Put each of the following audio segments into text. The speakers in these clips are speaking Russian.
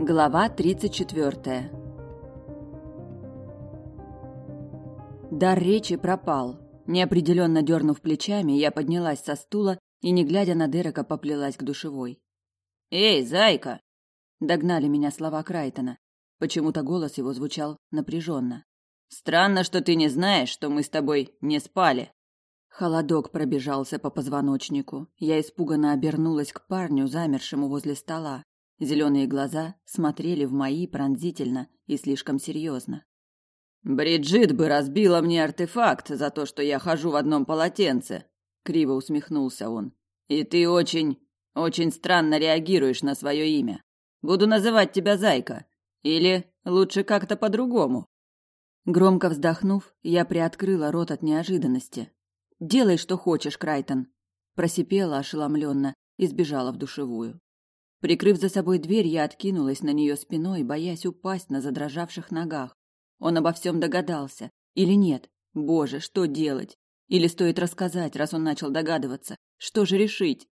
Глава 34. Дар речи пропал. Неопределенно дернув плечами, я поднялась со стула и, не глядя на Дерека, поплелась к душевой. «Эй, зайка!» Догнали меня слова Крайтона. Почему-то голос его звучал напряженно. «Странно, что ты не знаешь, что мы с тобой не спали». Холодок пробежался по позвоночнику. Я испуганно обернулась к парню, замершему возле стола. Зеленые глаза смотрели в мои пронзительно и слишком серьезно. «Бриджит бы разбила мне артефакт за то, что я хожу в одном полотенце», — криво усмехнулся он. «И ты очень, очень странно реагируешь на свое имя. Буду называть тебя Зайка. Или лучше как-то по-другому?» Громко вздохнув, я приоткрыла рот от неожиданности. «Делай, что хочешь, Крайтон», — просипела ошеломленно и сбежала в душевую. Прикрыв за собой дверь, я откинулась на нее спиной, боясь упасть на задрожавших ногах. Он обо всем догадался. Или нет? Боже, что делать? Или стоит рассказать, раз он начал догадываться? Что же решить?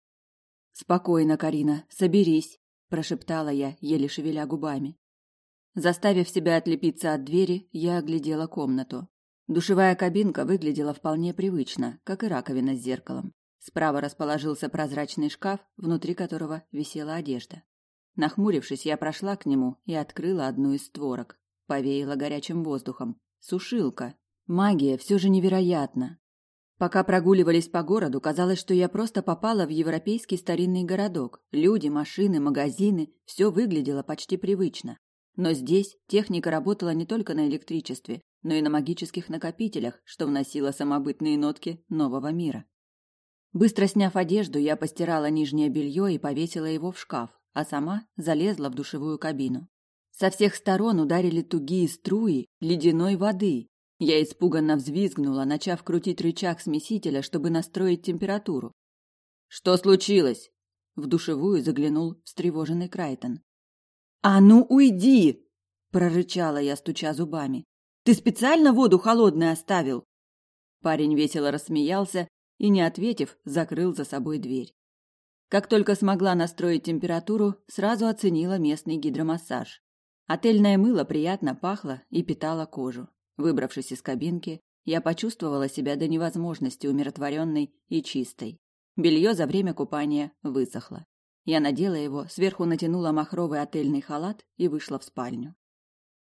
Спокойно, Карина, соберись, прошептала я, еле шевеля губами. Заставив себя отлепиться от двери, я оглядела комнату. Душевая кабинка выглядела вполне привычно, как и раковина с зеркалом. Справа расположился прозрачный шкаф, внутри которого висела одежда. Нахмурившись, я прошла к нему и открыла одну из створок. Повеяло горячим воздухом. Сушилка. Магия все же невероятна. Пока прогуливались по городу, казалось, что я просто попала в европейский старинный городок. Люди, машины, магазины – все выглядело почти привычно. Но здесь техника работала не только на электричестве, но и на магических накопителях, что вносило самобытные нотки нового мира. Быстро сняв одежду, я постирала нижнее белье и повесила его в шкаф, а сама залезла в душевую кабину. Со всех сторон ударили тугие струи ледяной воды. Я испуганно взвизгнула, начав крутить рычаг смесителя, чтобы настроить температуру. «Что случилось?» В душевую заглянул встревоженный Крайтон. «А ну уйди!» – прорычала я, стуча зубами. «Ты специально воду холодной оставил?» Парень весело рассмеялся и, не ответив, закрыл за собой дверь. Как только смогла настроить температуру, сразу оценила местный гидромассаж. Отельное мыло приятно пахло и питало кожу. Выбравшись из кабинки, я почувствовала себя до невозможности умиротворенной и чистой. Белье за время купания высохло. Я надела его, сверху натянула махровый отельный халат и вышла в спальню.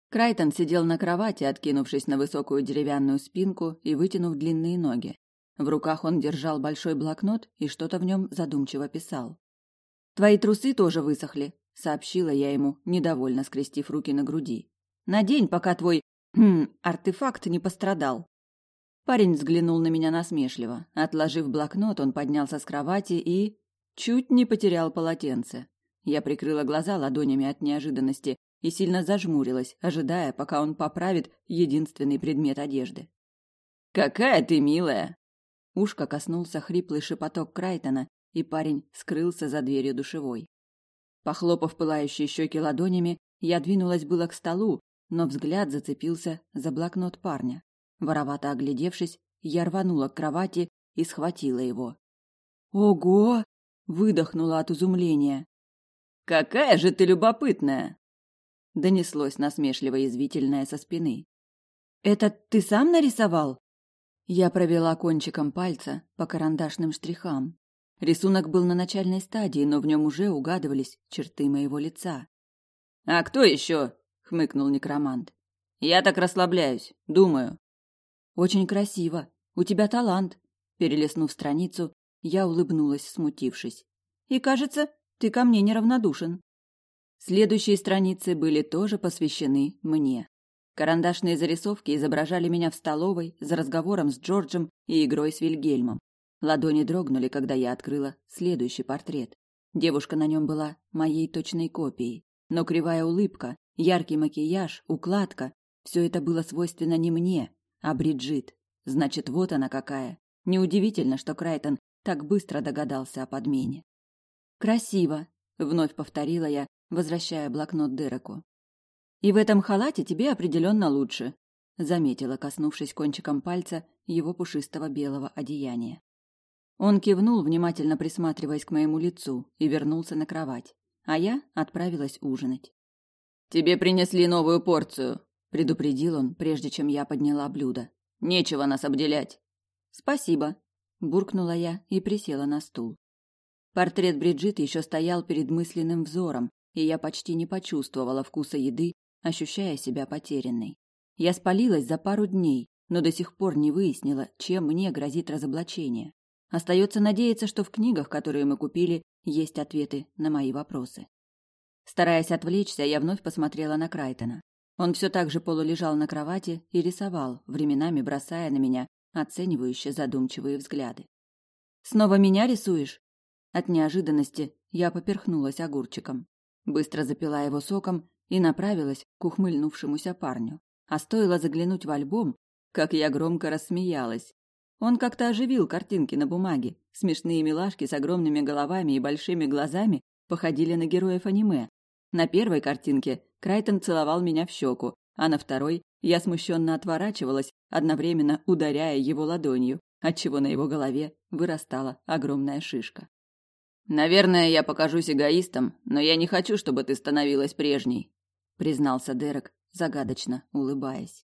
Крайтон сидел на кровати, откинувшись на высокую деревянную спинку и вытянув длинные ноги. В руках он держал большой блокнот и что-то в нем задумчиво писал. «Твои трусы тоже высохли», — сообщила я ему, недовольно скрестив руки на груди. «Надень, пока твой... Хм, артефакт не пострадал». Парень взглянул на меня насмешливо. Отложив блокнот, он поднялся с кровати и... Чуть не потерял полотенце. Я прикрыла глаза ладонями от неожиданности и сильно зажмурилась, ожидая, пока он поправит единственный предмет одежды. «Какая ты милая!» Ушко коснулся хриплый шепоток Крайтона, и парень скрылся за дверью душевой. Похлопав пылающие щеки ладонями, я двинулась было к столу, но взгляд зацепился за блокнот парня. Воровато оглядевшись, я рванула к кровати и схватила его. «Ого!» – выдохнула от изумления. «Какая же ты любопытная!» Донеслось насмешливо-язвительное со спины. «Это ты сам нарисовал?» Я провела кончиком пальца по карандашным штрихам. Рисунок был на начальной стадии, но в нем уже угадывались черты моего лица. «А кто еще?» — хмыкнул некромант. «Я так расслабляюсь, думаю». «Очень красиво. У тебя талант». Перелистнув страницу, я улыбнулась, смутившись. «И, кажется, ты ко мне неравнодушен». Следующие страницы были тоже посвящены мне. Карандашные зарисовки изображали меня в столовой за разговором с Джорджем и игрой с Вильгельмом. Ладони дрогнули, когда я открыла следующий портрет. Девушка на нем была моей точной копией. Но кривая улыбка, яркий макияж, укладка – все это было свойственно не мне, а Бриджит. Значит, вот она какая. Неудивительно, что Крайтон так быстро догадался о подмене. «Красиво», — вновь повторила я, возвращая блокнот Дереку. И в этом халате тебе определенно лучше, заметила, коснувшись кончиком пальца его пушистого белого одеяния. Он кивнул, внимательно присматриваясь к моему лицу, и вернулся на кровать, а я отправилась ужинать. Тебе принесли новую порцию, предупредил он, прежде чем я подняла блюдо. Нечего нас обделять. Спасибо, буркнула я и присела на стул. Портрет Бриджит еще стоял перед мысленным взором, и я почти не почувствовала вкуса еды, ощущая себя потерянной. Я спалилась за пару дней, но до сих пор не выяснила, чем мне грозит разоблачение. Остается надеяться, что в книгах, которые мы купили, есть ответы на мои вопросы. Стараясь отвлечься, я вновь посмотрела на Крайтона. Он все так же полулежал на кровати и рисовал, временами бросая на меня оценивающие задумчивые взгляды. «Снова меня рисуешь?» От неожиданности я поперхнулась огурчиком. Быстро запила его соком и направилась к ухмыльнувшемуся парню. А стоило заглянуть в альбом, как я громко рассмеялась. Он как-то оживил картинки на бумаге. Смешные милашки с огромными головами и большими глазами походили на героев аниме. На первой картинке Крайтон целовал меня в щеку, а на второй я смущенно отворачивалась, одновременно ударяя его ладонью, отчего на его голове вырастала огромная шишка. Наверное, я покажусь эгоистом, но я не хочу, чтобы ты становилась прежней, признался Дерек, загадочно улыбаясь.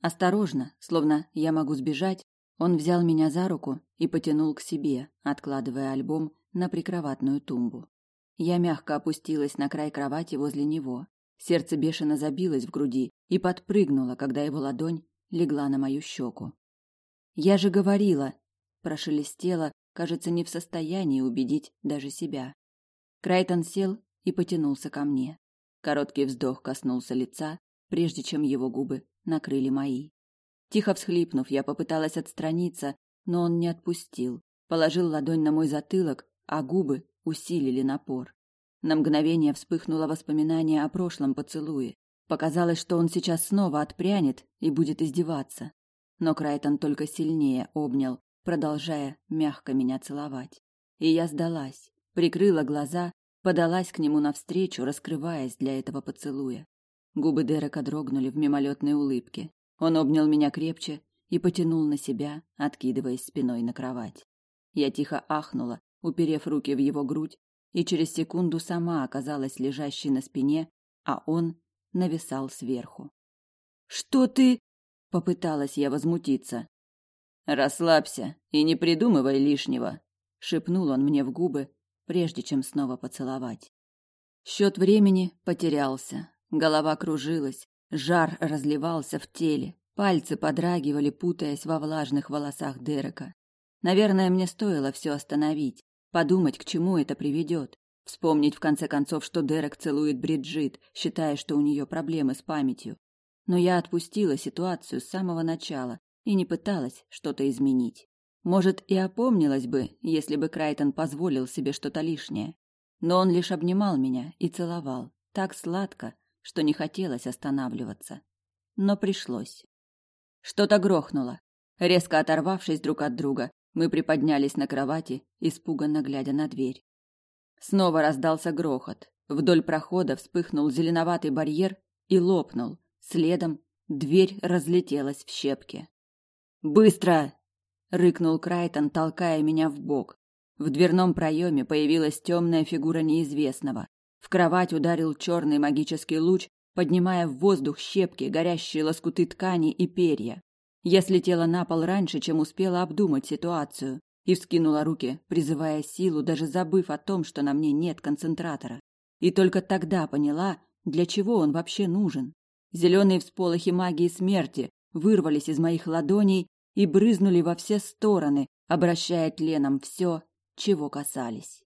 Осторожно, словно я могу сбежать, он взял меня за руку и потянул к себе, откладывая альбом на прикроватную тумбу. Я мягко опустилась на край кровати возле него. Сердце бешено забилось в груди и подпрыгнуло, когда его ладонь легла на мою щеку. «Я же говорила!» – прошелестело, кажется, не в состоянии убедить даже себя. Крайтон сел и потянулся ко мне. Короткий вздох коснулся лица, прежде чем его губы накрыли мои. Тихо всхлипнув, я попыталась отстраниться, но он не отпустил. Положил ладонь на мой затылок, а губы усилили напор. На мгновение вспыхнуло воспоминание о прошлом поцелуе. Показалось, что он сейчас снова отпрянет и будет издеваться. Но Крайтон только сильнее обнял, продолжая мягко меня целовать. И я сдалась, прикрыла глаза, подалась к нему навстречу, раскрываясь для этого поцелуя. Губы Дерека дрогнули в мимолетной улыбке. Он обнял меня крепче и потянул на себя, откидываясь спиной на кровать. Я тихо ахнула, уперев руки в его грудь, и через секунду сама оказалась лежащей на спине, а он нависал сверху. «Что ты?» — попыталась я возмутиться. «Расслабься и не придумывай лишнего», — шепнул он мне в губы, прежде чем снова поцеловать. Счет времени потерялся, голова кружилась, жар разливался в теле, пальцы подрагивали, путаясь во влажных волосах Дерека. Наверное, мне стоило все остановить, подумать, к чему это приведет. Вспомнить в конце концов, что Дерек целует Бриджит, считая, что у нее проблемы с памятью. Но я отпустила ситуацию с самого начала и не пыталась что-то изменить. Может, и опомнилась бы, если бы Крайтон позволил себе что-то лишнее. Но он лишь обнимал меня и целовал, так сладко, что не хотелось останавливаться. Но пришлось. Что-то грохнуло. Резко оторвавшись друг от друга, мы приподнялись на кровати, испуганно глядя на дверь. Снова раздался грохот. Вдоль прохода вспыхнул зеленоватый барьер и лопнул. Следом дверь разлетелась в щепки. «Быстро!» — рыкнул Крайтон, толкая меня в бок. В дверном проеме появилась темная фигура неизвестного. В кровать ударил черный магический луч, поднимая в воздух щепки, горящие лоскуты ткани и перья. Я слетела на пол раньше, чем успела обдумать ситуацию, и вскинула руки, призывая силу, даже забыв о том, что на мне нет концентратора. И только тогда поняла, для чего он вообще нужен. Зеленые всполохи магии смерти вырвались из моих ладоней и брызнули во все стороны, обращая тленом все, чего касались.